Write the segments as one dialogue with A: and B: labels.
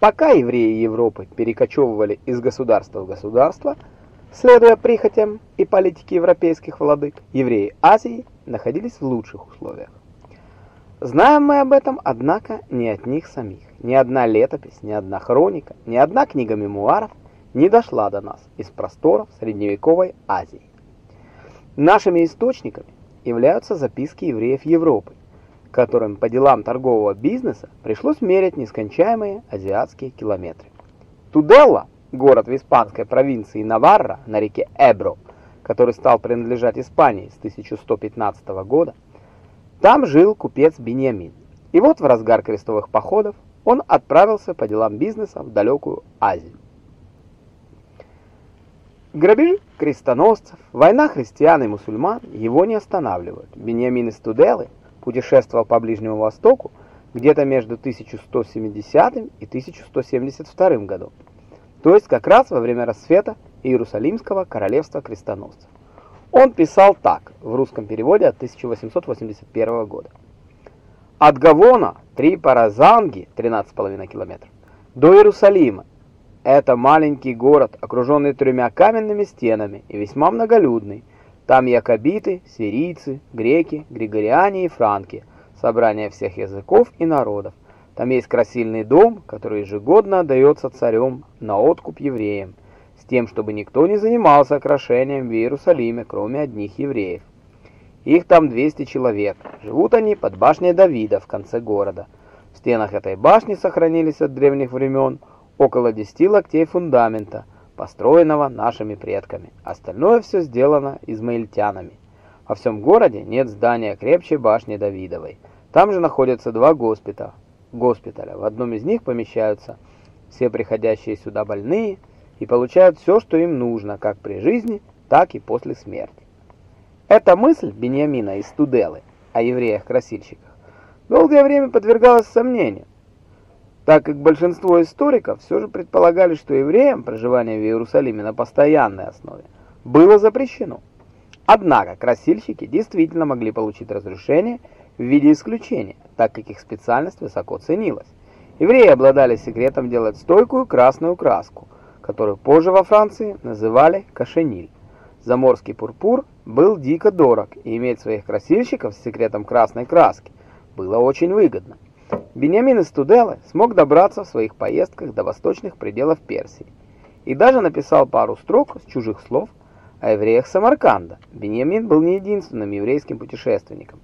A: Пока евреи Европы перекочевывали из государства в государство, следуя прихотям и политике европейских владык, евреи Азии находились в лучших условиях. Знаем мы об этом, однако, не от них самих. Ни одна летопись, ни одна хроника, ни одна книга мемуаров не дошла до нас из просторов средневековой Азии. Нашими источниками являются записки евреев Европы, которым по делам торгового бизнеса пришлось мерить нескончаемые азиатские километры. Туделла, город в испанской провинции Наварра на реке Эбро, который стал принадлежать Испании с 1115 года, там жил купец Беньямин. И вот в разгар крестовых походов он отправился по делам бизнеса в далекую Азию. Грабежи крестоносцев, война христиан и мусульман его не останавливают. Беньямин из Туделы путешествовал по Ближнему Востоку где-то между 1170 и 1172 годом, то есть как раз во время расцвета Иерусалимского королевства крестоносцев. Он писал так в русском переводе от 1881 года. От Гавона, три паразанги, 13,5 километров, до Иерусалима. Это маленький город, окруженный тремя каменными стенами и весьма многолюдный. Там якобиты, сирийцы, греки, григориане и франки, собрание всех языков и народов. Там есть красильный дом, который ежегодно отдается царем на откуп евреям тем, чтобы никто не занимался окрашением в Иерусалиме, кроме одних евреев. Их там 200 человек. Живут они под башней Давида в конце города. В стенах этой башни сохранились от древних времен около 10 локтей фундамента, построенного нашими предками. Остальное все сделано измаильтянами. Во всем городе нет здания крепче башни Давидовой. Там же находятся два госпиталя. госпиталя. В одном из них помещаются все приходящие сюда больные – и получают все, что им нужно, как при жизни, так и после смерти. Эта мысль Бениамина из Туделы о евреях-красильщиках долгое время подвергалась сомнению, так как большинство историков все же предполагали, что евреям проживание в Иерусалиме на постоянной основе было запрещено. Однако красильщики действительно могли получить разрешение в виде исключения, так как их специальность высоко ценилась. Евреи обладали секретом делать стойкую красную краску – которую позже во Франции называли кашениль. Заморский пурпур был дико дорог, и иметь своих красильщиков с секретом красной краски было очень выгодно. Беньямин из Туделы смог добраться в своих поездках до восточных пределов Персии и даже написал пару строк с чужих слов о евреях Самарканда. Беньямин был не единственным еврейским путешественником,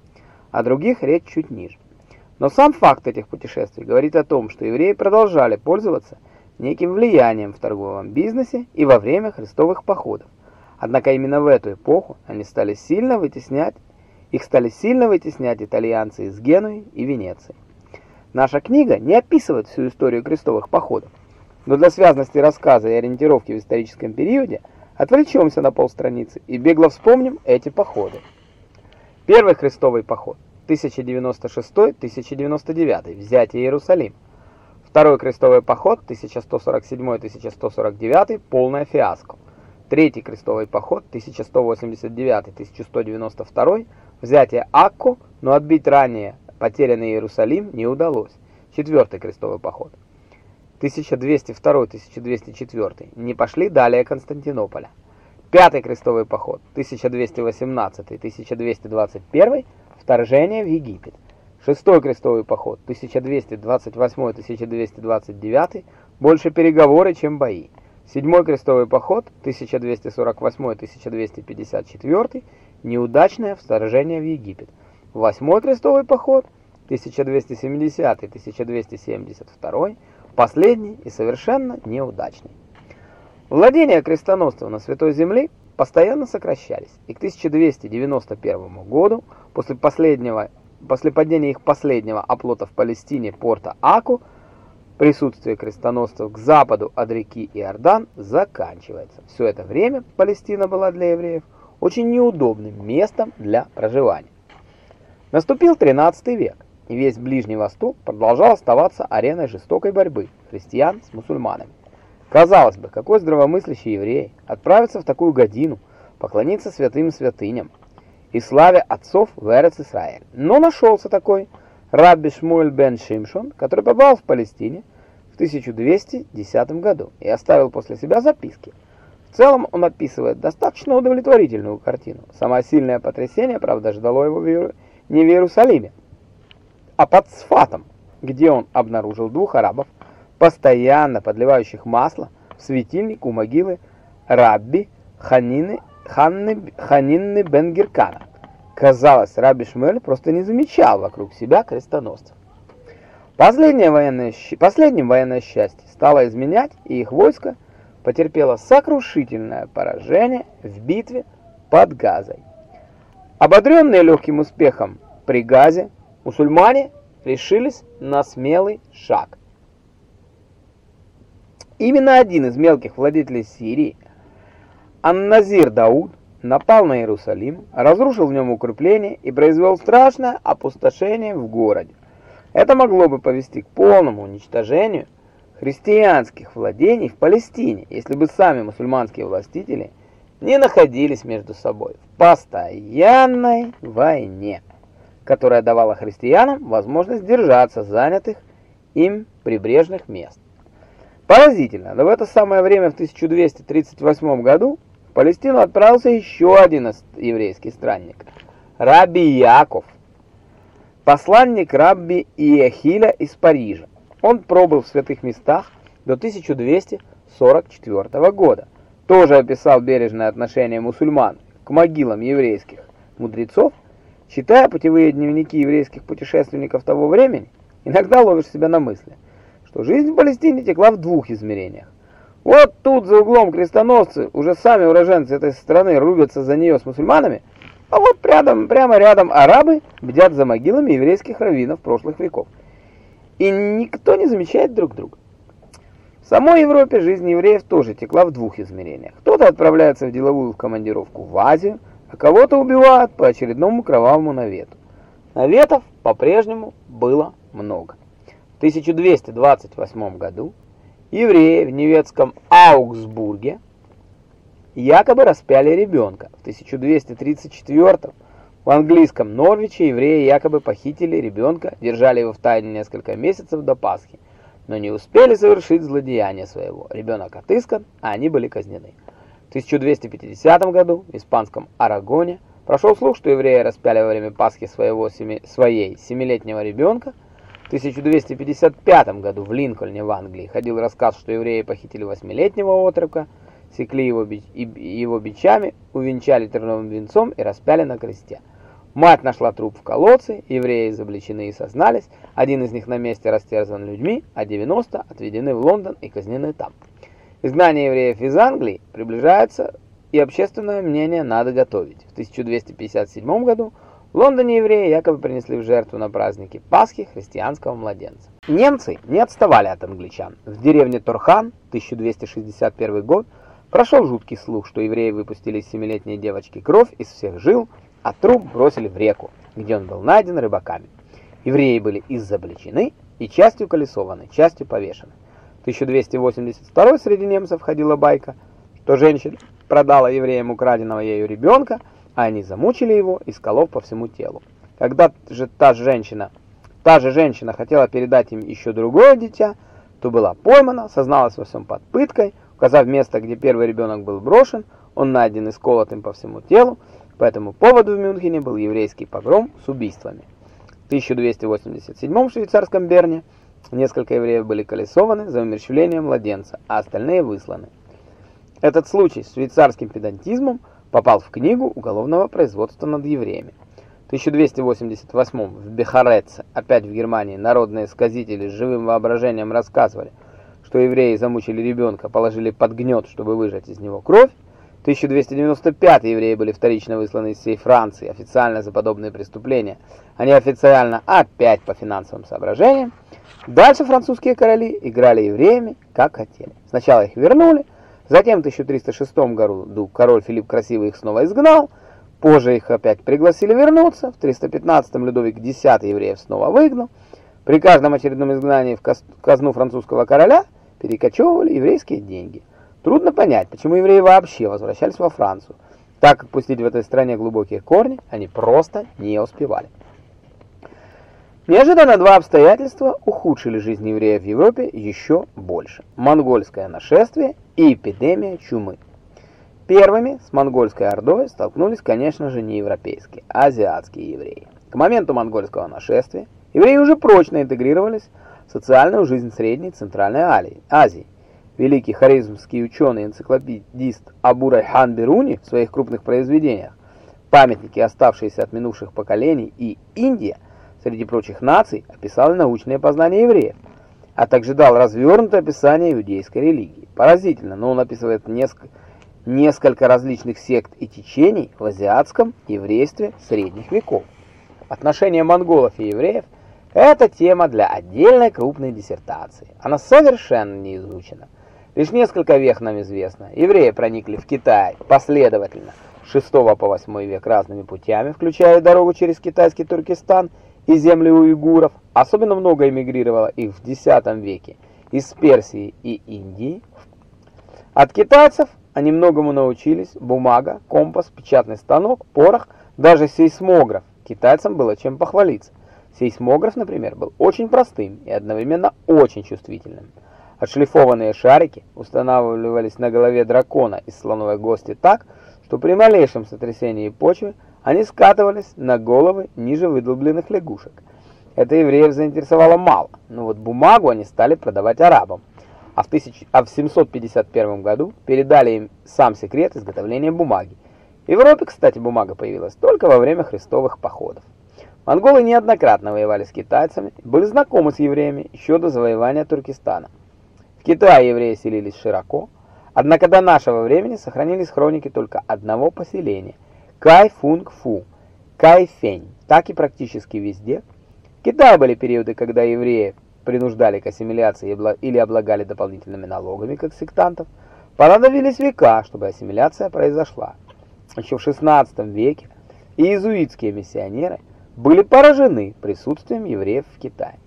A: а других речь чуть ниже. Но сам факт этих путешествий говорит о том, что евреи продолжали пользоваться неким влиянием в торговом бизнесе и во время христовых походов. Однако именно в эту эпоху они стали сильно вытеснять, их стали сильно вытеснять итальянцы из Генуи и Венеции. Наша книга не описывает всю историю крестовых походов, но для связности рассказа и ориентировки в историческом периоде отвлечемся на полстраницы и бегло вспомним эти походы. Первый крестовый поход 1096-1099, взятие Иерусалима. Второй крестовый поход 1147-1149 полная фиаско. Третий крестовый поход 1189-1192 взятие Акку, но отбить ранее потерянный Иерусалим не удалось. Четвертый крестовый поход 1202-1204 не пошли далее Константинополя. Пятый крестовый поход 1218-1221 вторжение в Египет. Шестой крестовый поход 1228-1229 больше переговоры, чем бои. Седьмой крестовый поход 1248-1254 неудачное вторжение в Египет. Восьмой крестовый поход 1270-1272 последний и совершенно неудачный. Владения крестоносцев на Святой Земле постоянно сокращались, и к 1291 году, после последнего После падения их последнего оплота в Палестине порта Аку, присутствие крестоносцев к западу от реки Иордан заканчивается. Все это время Палестина была для евреев очень неудобным местом для проживания. Наступил 13 век, весь Ближний Восток продолжал оставаться ареной жестокой борьбы христиан с мусульманами. Казалось бы, какой здравомыслящий еврей отправится в такую годину поклониться святым святыням, и славе отцов в Эрец-Исраэль. Но нашелся такой Рабби Шмуэль бен Шимшон, который побывал в Палестине в 1210 году и оставил после себя записки. В целом он описывает достаточно удовлетворительную картину. Самое сильное потрясение, правда, ждало его не в Иерусалиме, а под Сфатом, где он обнаружил двух арабов, постоянно подливающих масло в светильник у могилы Рабби Ханины, Ханны, Ханинны Бенгеркана. Казалось, Рабби Шмель просто не замечал вокруг себя крестоносцев. Последнее военное, последним военное счастье стало изменять, и их войско потерпело сокрушительное поражение в битве под Газой. Ободренные легким успехом при Газе, мусульмане решились на смелый шаг. Именно один из мелких владетелей Сирии, Ан-Назир Дауд, напал на Иерусалим, разрушил в нем укрепление и произвел страшное опустошение в городе. Это могло бы повести к полному уничтожению христианских владений в Палестине, если бы сами мусульманские властители не находились между собой в постоянной войне, которая давала христианам возможность держаться занятых им прибрежных мест. Поразительно, но в это самое время в 1238 году в Палестину отправился еще один еврейский странник – Раби Яков, посланник Рабби Иехиля из Парижа. Он пробыл в святых местах до 1244 года. Тоже описал бережное отношение мусульман к могилам еврейских мудрецов. Читая путевые дневники еврейских путешественников того времени, иногда ловишь себя на мысли – что жизнь в Палестине текла в двух измерениях. Вот тут за углом крестоносцы, уже сами уроженцы этой страны, рубятся за нее с мусульманами, а вот рядом, прямо рядом арабы бдят за могилами еврейских раввинов прошлых веков. И никто не замечает друг друга. В самой Европе жизнь евреев тоже текла в двух измерениях. Кто-то отправляется в деловую командировку в Азию, а кого-то убивают по очередному кровавому навету. Наветов по-прежнему было много. 1228 году евреи в немецком Аугсбурге якобы распяли ребенка. В 1234 в английском Норвиче евреи якобы похитили ребенка, держали его в тайне несколько месяцев до Пасхи, но не успели совершить злодеяние своего. Ребенок отыскан, а они были казнены. В 1250 году в испанском Арагоне прошел слух, что евреи распяли во время Пасхи своего семи, своей семилетнего ребенка, в 1255 году в Линкольне в Англии ходил рассказ, что евреи похитили восьмилетнего отрока, секли его, бич, его бичами, увенчали терновым венцом и распяли на кресте. Мать нашла труп в колодце, евреи изобличены и сознались, один из них на месте растерзан людьми, а 90 отведены в Лондон и казнены там. Изгнание евреев из Англии приближается, и общественное мнение надо готовить. В 1257 году в Лондоне евреи якобы принесли в жертву на празднике Пасхи христианского младенца. Немцы не отставали от англичан. В деревне Торхан, 1261 год, прошел жуткий слух, что евреи выпустили из семилетней девочки кровь из всех жил, а труп бросили в реку, где он был найден рыбаками. Евреи были изобличены и частью колесованы, частью повешены. В 1282 среди немцев ходила байка, что женщина продала евреям украденного ею ребенка, а они замучили его, исколов по всему телу. Когда же та женщина, та же женщина хотела передать им еще другое дитя, то была поймана, созналась во всем под пыткой, указав место, где первый ребенок был брошен, он найден исколотым по всему телу, по этому поводу в Мюнхене был еврейский погром с убийствами. В 1287 в швейцарском Берне несколько евреев были колесованы за умерщвление младенца, а остальные высланы. Этот случай с швейцарским педантизмом – попал в книгу уголовного производства над евреями. В 1288 в Бехареце, опять в Германии, народные сказители с живым воображением рассказывали, что евреи замучили ребенка, положили под гнет, чтобы выжать из него кровь. В 1295 евреи были вторично высланы из всей Франции, официально за подобные преступления, а неофициально опять по финансовым соображениям. Дальше французские короли играли евреями, как хотели. Сначала их вернули, Затем в 1306 году король Филипп Красивый их снова изгнал, позже их опять пригласили вернуться, в 315 Людовик X евреев снова выгнал. При каждом очередном изгнании в казну французского короля перекочевывали еврейские деньги. Трудно понять, почему евреи вообще возвращались во Францию, так как пустить в этой стране глубокие корни они просто не успевали. Неожиданно два обстоятельства ухудшили жизнь евреев в Европе еще больше. Монгольское нашествие и эпидемия чумы. Первыми с монгольской ордой столкнулись, конечно же, не европейские, а азиатские евреи. К моменту монгольского нашествия евреи уже прочно интегрировались в социальную жизнь Средней Центральной Азии. Великий харизмский ученый-энциклопедист Абу Райхан Бируни в своих крупных произведениях «Памятники, оставшиеся от минувших поколений» и «Индия» среди прочих наций описал научные познания евреев, а также дал развернутое описание иудейской религии. Поразительно, но он описывает несколько, несколько различных сект и течений в азиатском еврействе средних веков. Отношения монголов и евреев – это тема для отдельной крупной диссертации. Она совершенно не изучена. Лишь несколько век нам известно. Евреи проникли в Китай последовательно с 6 по 8 век разными путями, включая дорогу через китайский Туркестан – и земли уйгуров. Особенно много эмигрировало их в X веке из Персии и Индии. От китайцев они многому научились. Бумага, компас, печатный станок, порох, даже сейсмограф. Китайцам было чем похвалиться. Сейсмограф, например, был очень простым и одновременно очень чувствительным. Отшлифованные шарики устанавливались на голове дракона из слоновой гости так, что при малейшем сотрясении почвы они скатывались на головы ниже выдолбленных лягушек. Это евреев заинтересовало мало, но вот бумагу они стали продавать арабам. А в, 1000, а в 751 году передали им сам секрет изготовления бумаги. В Европе, кстати, бумага появилась только во время христовых походов. Монголы неоднократно воевали с китайцами, были знакомы с евреями еще до завоевания Туркестана. В Китае евреи селились широко, однако до нашего времени сохранились хроники только одного поселения, Кай-фунг-фу, Кай-фень, так и практически везде. В Китае были периоды, когда евреи принуждали к ассимиляции или облагали дополнительными налогами, как сектантов. Понадобились века, чтобы ассимиляция произошла. Еще в XVI веке иезуитские миссионеры были поражены присутствием евреев в Китае.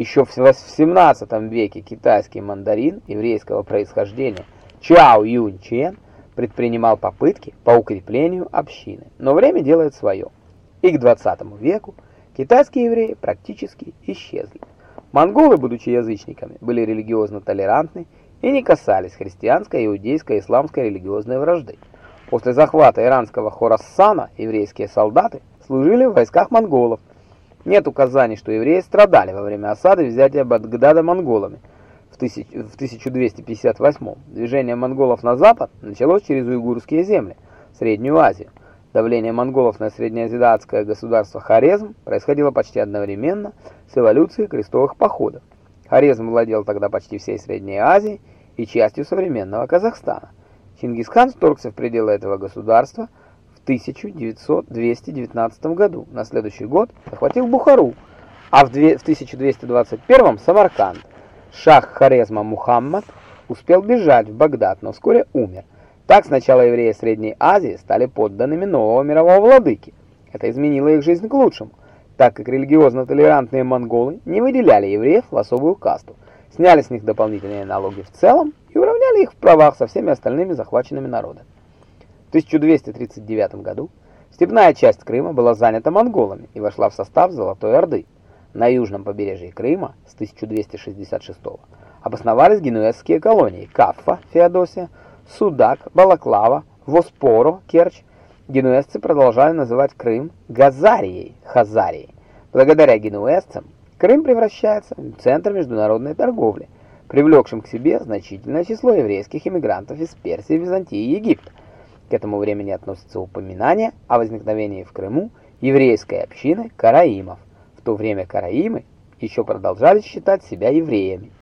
A: Еще в XVII веке китайский мандарин еврейского происхождения Чао Юнь Чен – предпринимал попытки по укреплению общины, но время делает свое. И к 20 веку китайские евреи практически исчезли. Монголы, будучи язычниками, были религиозно толерантны и не касались христианской, иудейской и исламской религиозной вражды. После захвата иранского Хорассана еврейские солдаты служили в войсках монголов. Нет указаний, что евреи страдали во время осады взятия Багдада монголами, в 1258 движение монголов на запад началось через уйгурские земли, Среднюю Азию. Давление монголов на среднеазиатское государство Хорезм происходило почти одновременно с эволюцией крестовых походов. Хорезм владел тогда почти всей Средней Азией и частью современного Казахстана. Чингисхан вторгся в пределы этого государства 1219 году. На следующий год захватил Бухару, а в 1221 Самарканд. Шах Хорезма Мухаммад успел бежать в Багдад, но вскоре умер. Так сначала евреи Средней Азии стали подданными нового мирового владыки. Это изменило их жизнь к лучшему, так как религиозно-толерантные монголы не выделяли евреев в особую касту, сняли с них дополнительные налоги в целом и уравняли их в правах со всеми остальными захваченными народами. В 1239 году степная часть Крыма была занята монголами и вошла в состав Золотой Орды. На южном побережье Крыма с 1266 обосновались генуэзские колонии Каффа, Феодосия, Судак, Балаклава, Воспоро, Керчь. Генуэзцы продолжали называть Крым Газарией, Хазарией. Благодаря генуэзцам Крым превращается в центр международной торговли, привлекшим к себе значительное число еврейских иммигрантов из Персии, Византии и Египта. К этому времени относятся упоминания о возникновении в Крыму еврейской общины караимов. В то время караимы еще продолжали считать себя евреями.